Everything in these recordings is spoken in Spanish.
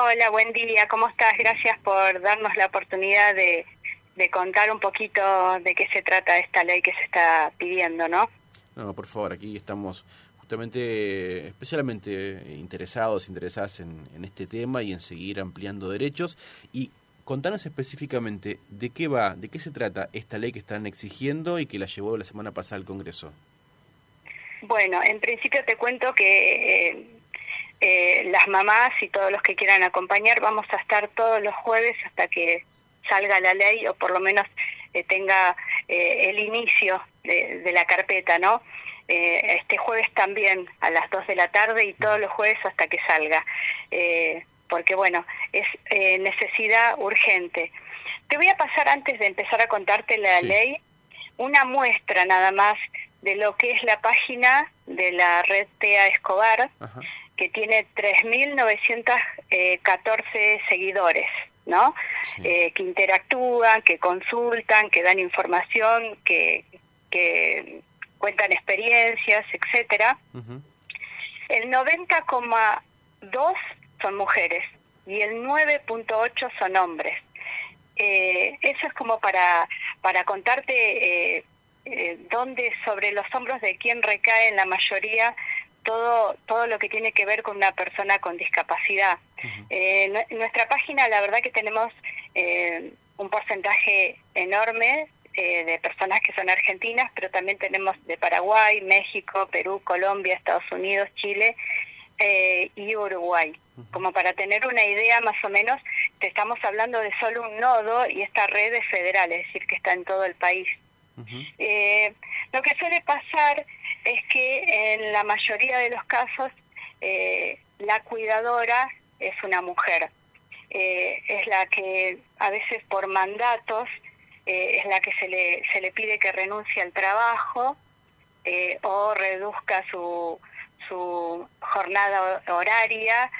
Hola, buen día, ¿cómo estás? Gracias por darnos la oportunidad de, de contar un poquito de qué se trata esta ley que se está pidiendo, ¿no? No, por favor, aquí estamos justamente especialmente interesados, interesadas en, en, este tema y en seguir ampliando derechos. Y contanos específicamente de qué va, de qué se trata esta ley que están exigiendo y que la llevó la semana pasada al Congreso. Bueno, en principio te cuento que eh, eh, las mamás y todos los que quieran acompañar vamos a estar todos los jueves hasta que salga la ley o por lo menos eh, tenga eh, el inicio de, de, la carpeta, ¿no? Eh, este jueves también a las 2 de la tarde y todos los jueves hasta que salga, eh, porque bueno, es eh, necesidad urgente. Te voy a pasar antes de empezar a contarte la sí. ley una muestra nada más de lo que es la página de la red TEA Escobar, Ajá. Que tiene 3.914 seguidores. ¿no? Sí. Eh, que interactúan, que consultan, que dan información, que, que cuentan experiencias, etcétera. Uh -huh. El 90,2 son mujeres y el 9.8 son hombres. Eh, eso es como para para contarte eh, eh, dónde sobre los hombros de quién recae en la mayoría todo todo lo que tiene que ver con una persona con discapacidad. Uh -huh. eh, en nuestra página la verdad que tenemos eh, un porcentaje enorme eh, de personas que son argentinas, pero también tenemos de Paraguay, México, Perú, Colombia, Estados Unidos, Chile eh, y Uruguay. Uh -huh. Como para tener una idea más o menos, te estamos hablando de solo un nodo y esta red es federal, es decir, que está en todo el país. Uh -huh. lo que suele pasar es que en la mayoría de los casos eh, la cuidadora es una mujer. Eh, es la que a veces por mandatos eh, es la que se le, se le pide que renuncie al trabajo o reduzca su, su jornada horaria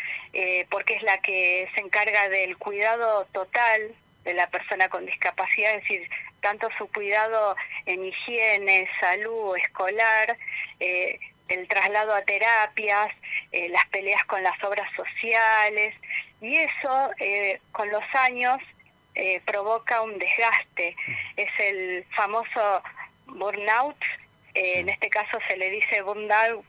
porque es la que se encarga del cuidado total de la persona con discapacidad, es decir, tanto su cuidado en higiene, salud, escolar, eh, el traslado a terapias, eh, las peleas con las obras sociales, y eso eh, con los años eh, provoca un desgaste. Es el famoso burnout, en este caso se le dice burnout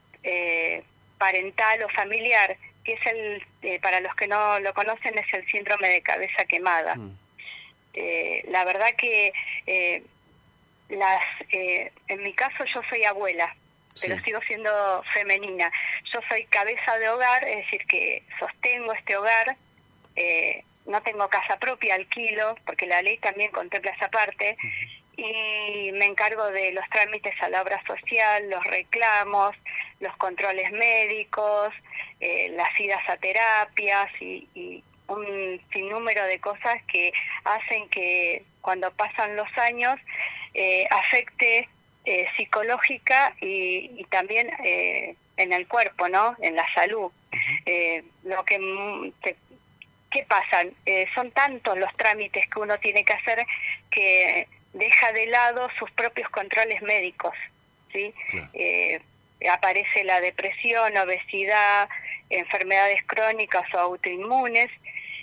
parental o familiar, que es el, para los que no lo conocen, es el síndrome de cabeza quemada. Mm. Eh, la verdad que eh, las, eh, en mi caso yo soy abuela, pero sigo siendo femenina. Yo soy cabeza de hogar, es decir, que sostengo este hogar, eh, no tengo casa propia, alquilo, porque la ley también contempla esa parte, uh -huh. y me encargo de los trámites a la obra social, los reclamos, los controles médicos, eh, las idas a terapias y, y un sinnúmero de cosas que hacen que cuando pasan los años eh, afecte eh, psicológica y, y también eh, en el cuerpo, ¿no? En la salud. Eh, lo que te, ¿Qué pasa? Eh, son tantos los trámites que uno tiene que hacer que deja de lado sus propios controles médicos, ¿sí? Claro. Aparece la depresión, obesidad, enfermedades crónicas o autoinmunes,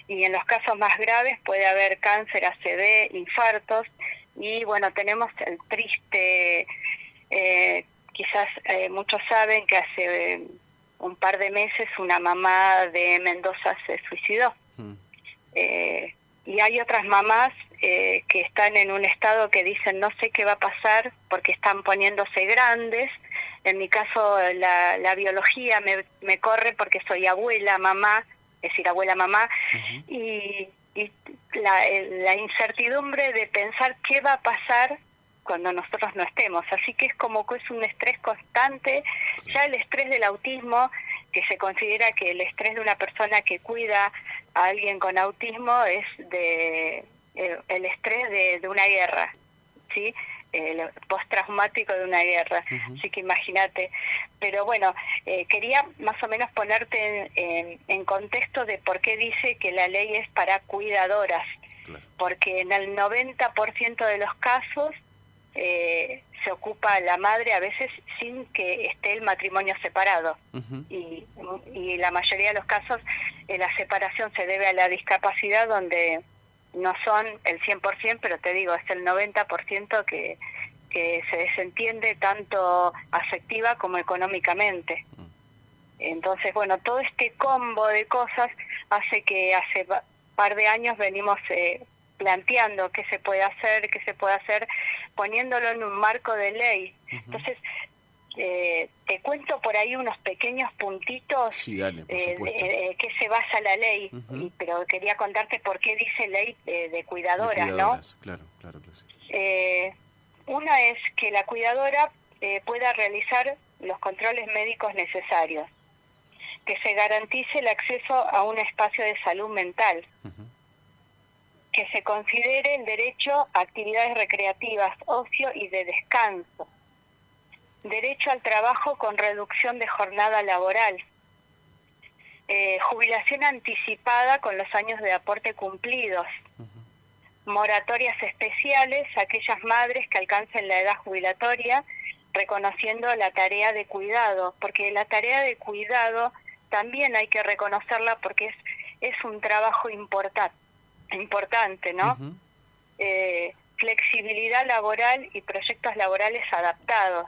y en los casos más graves puede haber cáncer, ACV, infartos, y bueno, tenemos el triste, eh, quizás eh, muchos saben que hace eh, un par de meses una mamá de Mendoza se suicidó. Mm. y hay otras mamás eh, que están en un estado que dicen no sé qué va a pasar porque están poniéndose grandes. En mi caso la, la biología me, me corre porque soy abuela, mamá, es decir, abuela, mamá, uh -huh. y, y la, la incertidumbre de pensar qué va a pasar cuando nosotros no estemos. Así que es como que es un estrés constante. Ya el estrés del autismo, que se considera que el estrés de una persona que cuida a alguien con autismo es de eh, el estrés de, de, una guerra, ¿sí? El postraumático de una guerra. Uh -huh. Así que imagínate. Pero bueno, eh, quería más o menos ponerte en, en, en, contexto de por qué dice que la ley es para cuidadoras. Claro. Porque en el 90% de los casos eh, se ocupa la madre a veces sin que esté el matrimonio separado uh -huh. y, y la mayoría de los casos eh, la separación se debe a la discapacidad donde no son el 100%, pero te digo, es el 90% que, que se desentiende tanto afectiva como económicamente. Entonces, bueno, todo este combo de cosas hace que hace par de años venimos eh, planteando qué se puede hacer, qué se puede hacer, poniéndolo en un marco de ley. Entonces, eh, te cuento por ahí unos pequeños puntitos sí, dale, eh, que se basa la ley, pero quería contarte por qué dice ley de cuidadoras, ¿no? Claro, claro, eh, una es que la cuidadora pueda realizar los controles médicos necesarios, que se garantice el acceso a un espacio de salud mental, que se considere el derecho a actividades recreativas, ocio y de descanso, derecho al trabajo con reducción de jornada laboral, eh, jubilación anticipada con los años de aporte cumplidos, moratorias especiales a aquellas madres que alcancen la edad jubilatoria, reconociendo la tarea de cuidado, porque la tarea de cuidado también hay que reconocerla porque es, es un trabajo importante, importante ¿no? eh, flexibilidad laboral y proyectos laborales adaptados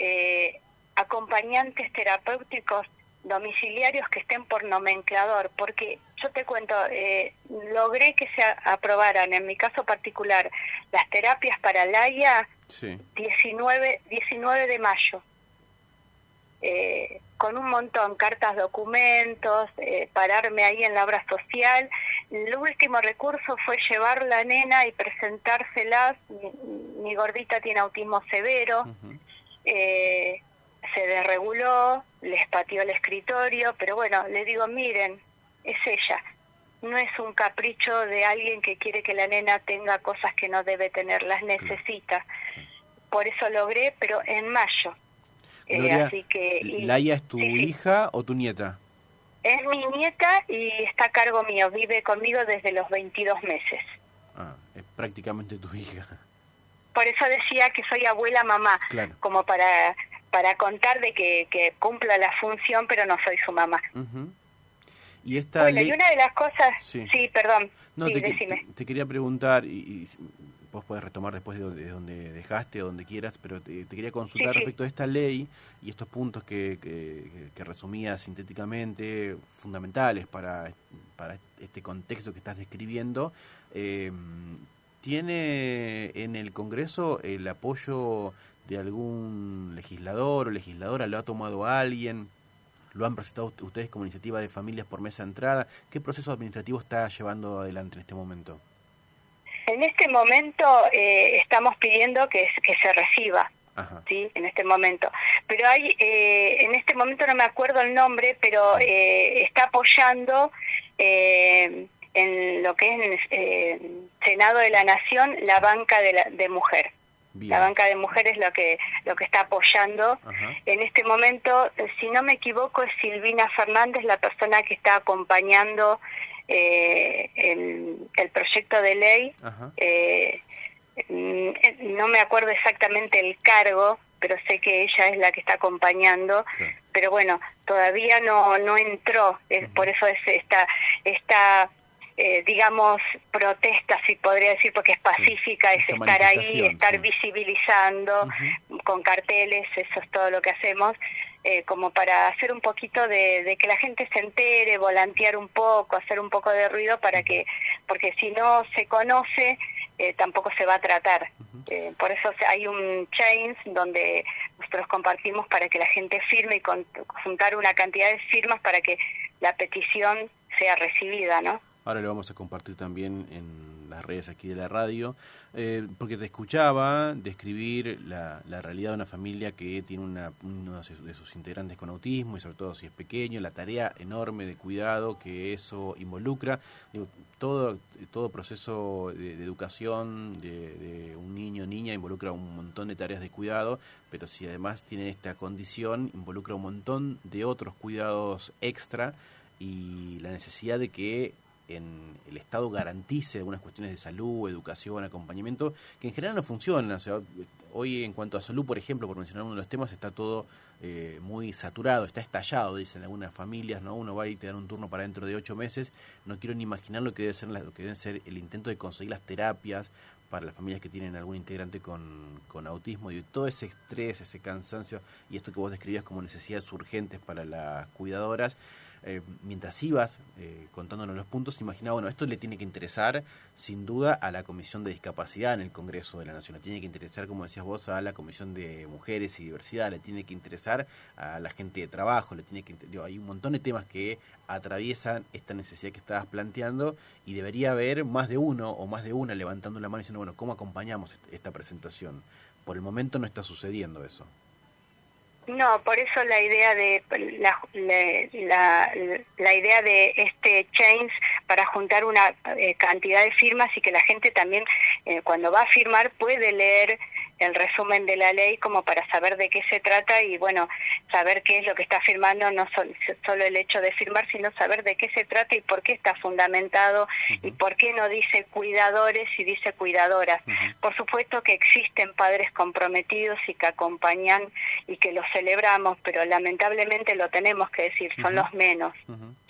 eh, acompañantes terapéuticos domiciliarios que estén por nomenclador, porque yo te cuento, eh, logré que se aprobaran, en mi caso particular, las terapias para Laia 19, 19 de mayo, eh, con un montón, cartas, documentos, eh, pararme ahí en la obra social. El último recurso fue llevar la nena y presentárselas. Mi, gordita tiene autismo severo eh, se desreguló, les pateó el escritorio, pero bueno, le digo, miren, es ella, no es un capricho de alguien que quiere que la nena tenga cosas que no debe tener, las necesita. Por eso logré, pero en mayo. Eh, así que ¿Laia es tu hija o tu nieta? Es mi nieta y está a cargo mío, vive conmigo desde los 22 meses. Ah, es prácticamente tu hija por eso decía que soy abuela mamá, como para para contar de que, que, cumpla la función, pero no soy su mamá. Y esta bueno, y una de las cosas, sí, perdón, no, te, quería preguntar, y, vos podés retomar después de donde, dejaste o donde quieras, pero te, quería consultar respecto a esta ley y estos puntos que, que, resumía sintéticamente, fundamentales para, para este contexto que estás describiendo. Eh, ¿Tiene en el Congreso el apoyo de algún legislador o legisladora? ¿Lo ha tomado alguien? ¿Lo han presentado ustedes como iniciativa de familias por mesa entrada? ¿Qué proceso administrativo está llevando adelante en este momento? En este momento eh, estamos pidiendo que, que se reciba. sí en este momento pero hay eh, en este momento no me acuerdo el nombre pero eh, está apoyando eh, en lo que es el eh, Senado de la Nación la banca de, la, de mujer. La banca de mujeres lo que lo que está apoyando. En este momento, eh, si no me equivoco, es Silvina Fernández la persona que está acompañando eh, el, proyecto de ley. Mm, no me acuerdo exactamente el cargo, pero sé que ella es la que está acompañando. Pero bueno, todavía no no entró, es, por eso es esta esta eh, digamos, protesta, si podría decir, porque es pacífica, es estar ahí, estar visibilizando con carteles, eso es todo lo que hacemos, eh, como para hacer un poquito de, que la gente se entere, volantear un poco, hacer un poco de ruido para que, porque si no se conoce, eh, tampoco se va a tratar. por eso hay un chains donde nosotros compartimos para que la gente firme y juntar una cantidad de firmas para que la petición sea recibida, ¿no? Ahora lo vamos a compartir también en las redes aquí de la radio, eh, porque te escuchaba describir la, la, realidad de una familia que tiene una, uno de sus integrantes con autismo y sobre todo si es pequeño, la tarea enorme de cuidado que eso involucra. todo, todo proceso de, educación de, de, un niño o niña involucra un montón de tareas de cuidado, pero si además tiene esta condición, involucra un montón de otros cuidados extra y la necesidad de que en el Estado garantice algunas cuestiones de salud, educación, acompañamiento, que en general no funcionan. O sea, hoy en cuanto a salud, por ejemplo, por mencionar uno de los temas, está todo eh, muy saturado, está estallado, dicen algunas familias, ¿no? Uno va y te dan un turno para dentro de ocho meses, no quiero ni imaginar lo que debe ser, debe ser el intento de conseguir las terapias para las familias que tienen algún integrante con, con autismo y todo ese estrés, ese cansancio y esto que vos describías como necesidades urgentes para las cuidadoras, eh, mientras ibas eh, contándonos los puntos, imaginaba, bueno, esto le tiene que interesar sin duda a la Comisión de Discapacidad en el Congreso de la Nación, le tiene que interesar, como decías vos, a la Comisión de Mujeres y Diversidad, le tiene que interesar a la gente de trabajo, le tiene que hay un montón de temas que atraviesan esta necesidad que estabas planteando y debería haber más de uno o más de una levantando la mano diciendo, bueno, ¿cómo acompañamos esta presentación? Por el momento no está sucediendo eso. No, por eso la idea de la, la, idea de este change para juntar una eh, cantidad de firmas y que la gente también eh, cuando va a firmar puede leer el resumen de la ley como para saber de qué se trata y bueno, saber qué es lo que está firmando, no solo el hecho de firmar, sino saber de qué se trata y por qué está fundamentado y por qué no dice cuidadores y dice cuidadoras. Por supuesto que existen padres comprometidos y que acompañan y que los celebramos, pero lamentablemente lo tenemos que decir, son los menos,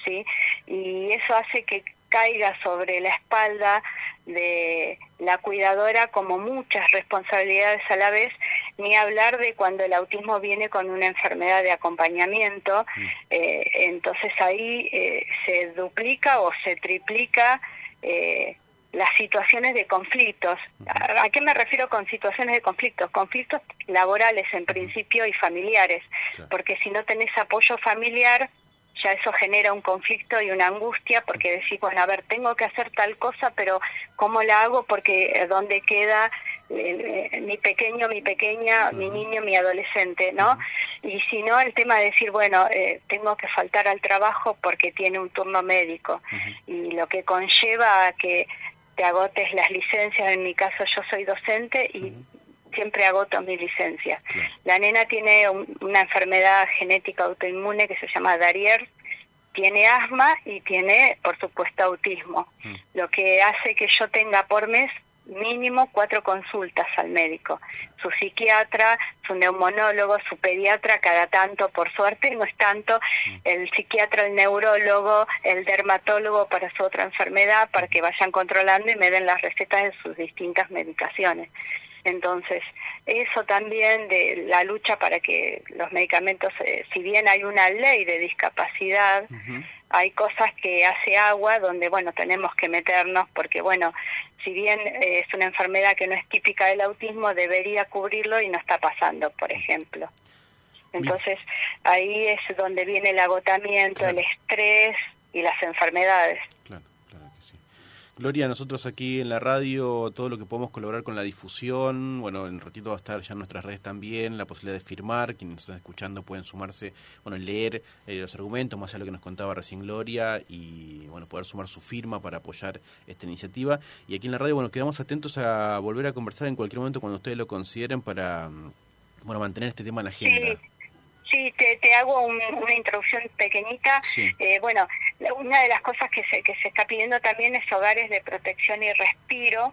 ¿sí? Y eso hace que caiga sobre la espalda de la cuidadora como muchas responsabilidades a la vez, ni hablar de cuando el autismo viene con una enfermedad de acompañamiento, mm. eh, entonces ahí eh, se duplica o se triplica eh, las situaciones de conflictos. ¿A, qué me refiero con situaciones de conflictos? Conflictos laborales en principio y familiares, porque si no tenés apoyo familiar, ya eso genera un conflicto y una angustia porque decís, bueno, a ver, tengo que hacer tal cosa, pero ¿cómo la hago? Porque eh, ¿dónde queda eh, eh, mi pequeño, mi pequeña, mi niño, mi adolescente, ¿no? Y si no, el tema de decir, bueno, tengo que faltar al trabajo porque tiene un turno médico y lo que conlleva a que te agotes las licencias, en mi caso yo soy docente y siempre agoto mi licencia. La nena tiene una enfermedad genética autoinmune que se llama Darier, tiene asma y tiene, por supuesto, autismo, mm. lo que hace que yo tenga por mes mínimo cuatro consultas al médico. Su psiquiatra, su neumonólogo, su pediatra, cada tanto, por suerte no es tanto, mm. el psiquiatra, el neurólogo, el dermatólogo para su otra enfermedad, para que vayan controlando y me den las recetas de sus distintas medicaciones. Entonces, eso también de la lucha para que los medicamentos, eh, si bien hay una ley de discapacidad, hay cosas que hace agua donde, bueno, tenemos que meternos porque, bueno, si bien eh, es una enfermedad que no es típica del autismo, debería cubrirlo y no está pasando, por ejemplo. Entonces, ahí es donde viene el agotamiento, el estrés y las enfermedades. Gloria, nosotros aquí en la radio, todo lo que podemos colaborar con la difusión, bueno, en ratito va a estar ya en nuestras redes también, la posibilidad de firmar, quienes están escuchando pueden sumarse, bueno, leer eh, los argumentos, más allá de lo que nos contaba recién Gloria, y bueno, poder sumar su firma para apoyar esta iniciativa. Y aquí en la radio, bueno, quedamos atentos a volver a conversar en cualquier momento cuando ustedes lo consideren para, mm, bueno, mantener este tema en la agenda. Te, te hago una introducción pequeñita. Eh, bueno, una de las cosas que se, que se está pidiendo también es hogares de protección y respiro.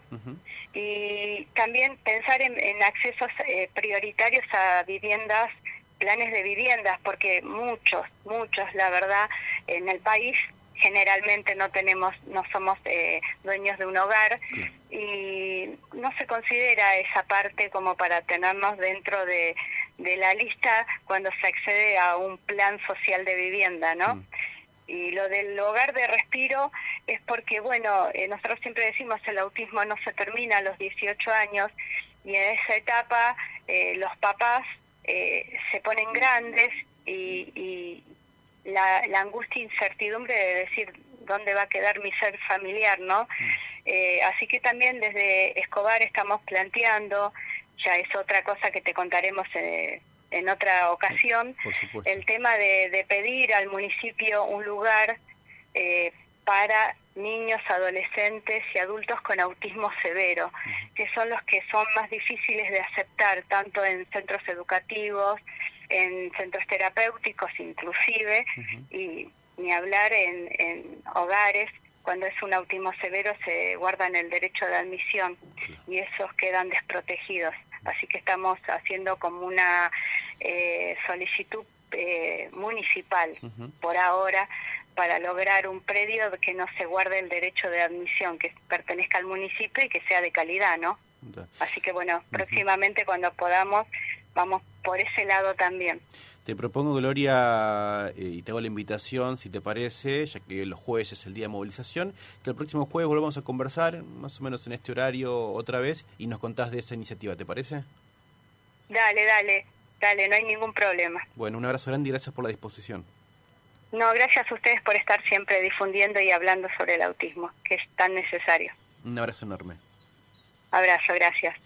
Y también pensar en, accesos eh, prioritarios a viviendas, planes de viviendas, porque muchos, muchos, la verdad, en el país generalmente no tenemos, no somos eh, dueños de un hogar. Y no se considera esa parte como para tenernos dentro de de la lista cuando se accede a un plan social de vivienda, ¿no? Mm. Y lo del hogar de respiro es porque, bueno, eh, nosotros siempre decimos el autismo no se termina a los 18 años y en esa etapa eh, los papás eh, se ponen grandes y, y la, la, angustia e incertidumbre de decir dónde va a quedar mi ser familiar, ¿no? Mm. así que también desde Escobar estamos planteando ya es otra cosa que te contaremos eh, en otra ocasión, el tema de, pedir al municipio un lugar eh, para niños, adolescentes y adultos con autismo severo, que son los que son más difíciles de aceptar, tanto en centros educativos, en centros terapéuticos inclusive, y ni hablar en, en hogares cuando es un autismo severo se guardan el derecho de admisión y esos quedan desprotegidos. Así que estamos haciendo como una eh, solicitud eh, municipal por ahora para lograr un predio que no se guarde el derecho de admisión, que pertenezca al municipio y que sea de calidad, ¿no? Así que bueno, próximamente cuando podamos vamos por ese lado también. Te propongo, Gloria, eh, y te hago la invitación, si te parece, ya que los jueves es el día de movilización, que el próximo jueves volvamos a conversar, más o menos en este horario otra vez, y nos contás de esa iniciativa, ¿te parece? Dale, dale, dale, no hay ningún problema. Bueno, un abrazo grande y gracias por la disposición. No, gracias a ustedes por estar siempre difundiendo y hablando sobre el autismo, que es tan necesario. Un abrazo enorme. Abrazo, gracias.